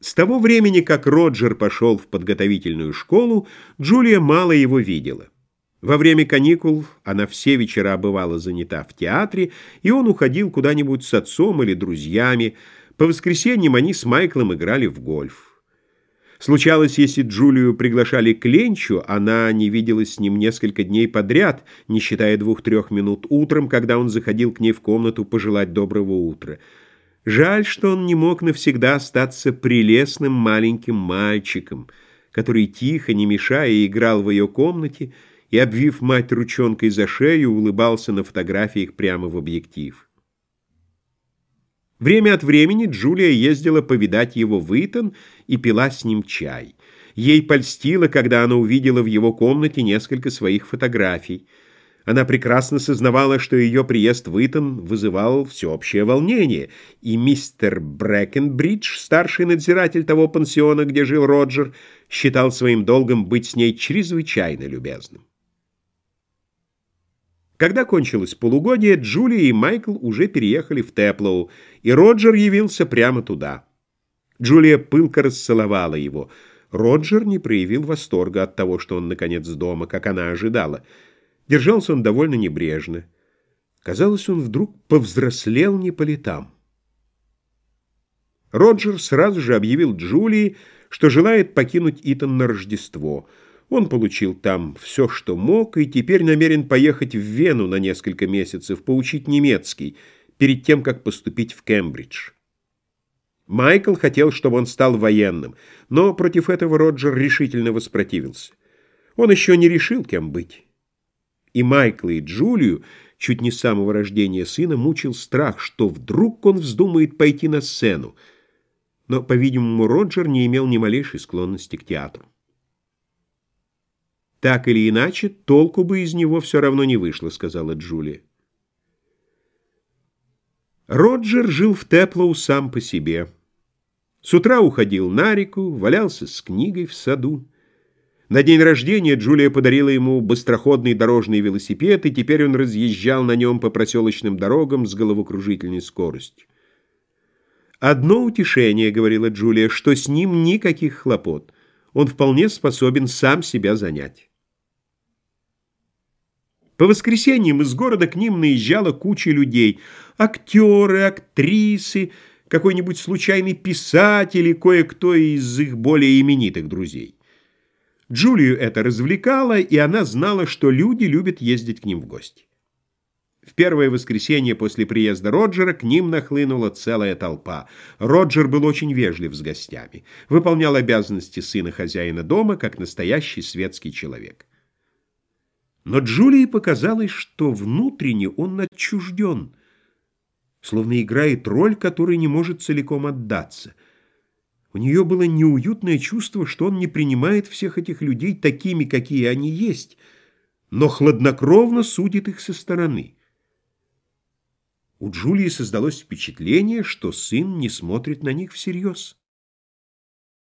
С того времени, как Роджер пошел в подготовительную школу, Джулия мало его видела. Во время каникул она все вечера бывала занята в театре, и он уходил куда-нибудь с отцом или друзьями. По воскресеньям они с Майклом играли в гольф. Случалось, если Джулию приглашали к Ленчу, она не виделась с ним несколько дней подряд, не считая двух-трех минут утром, когда он заходил к ней в комнату пожелать доброго утра. Жаль, что он не мог навсегда остаться прелестным маленьким мальчиком, который тихо, не мешая, играл в ее комнате и, обвив мать ручонкой за шею, улыбался на фотографиях прямо в объектив. Время от времени Джулия ездила повидать его в Итон и пила с ним чай. Ей польстило, когда она увидела в его комнате несколько своих фотографий — она прекрасно сознавала, что ее приезд в Итон вызывал всеобщее волнение, и мистер Брэкенбридж, старший надзиратель того пансиона, где жил Роджер, считал своим долгом быть с ней чрезвычайно любезным. Когда кончилось полугодие, Джулия и Майкл уже переехали в Теплоу, и Роджер явился прямо туда. Джулия пылко расцеловала его. Роджер не проявил восторга от того, что он наконец дома, как она ожидала — Держался он довольно небрежно. Казалось, он вдруг повзрослел не по летам. Роджер сразу же объявил Джулии, что желает покинуть Итон на Рождество. Он получил там все, что мог, и теперь намерен поехать в Вену на несколько месяцев, поучить немецкий, перед тем, как поступить в Кембридж. Майкл хотел, чтобы он стал военным, но против этого Роджер решительно воспротивился. Он еще не решил, кем быть. И Майкла, и Джулию чуть не с самого рождения сына мучил страх, что вдруг он вздумает пойти на сцену. Но, по-видимому, Роджер не имел ни малейшей склонности к театру. «Так или иначе, толку бы из него все равно не вышло», — сказала Джулия. Роджер жил в Теплоу сам по себе. С утра уходил на реку, валялся с книгой в саду. На день рождения Джулия подарила ему быстроходный дорожный велосипед, и теперь он разъезжал на нем по проселочным дорогам с головокружительной скоростью. «Одно утешение, — говорила Джулия, — что с ним никаких хлопот. Он вполне способен сам себя занять». По воскресеньям из города к ним наезжала куча людей. Актеры, актрисы, какой-нибудь случайный писатель и кое-кто из их более именитых друзей. Джулию это развлекало, и она знала, что люди любят ездить к ним в гости. В первое воскресенье после приезда Роджера к ним нахлынула целая толпа. Роджер был очень вежлив с гостями, выполнял обязанности сына хозяина дома, как настоящий светский человек. Но Джулии показалось, что внутренне он отчужден, словно играет роль, которой не может целиком отдаться — у нее было неуютное чувство, что он не принимает всех этих людей такими, какие они есть, но хладнокровно судит их со стороны. У Джулии создалось впечатление, что сын не смотрит на них всерьез.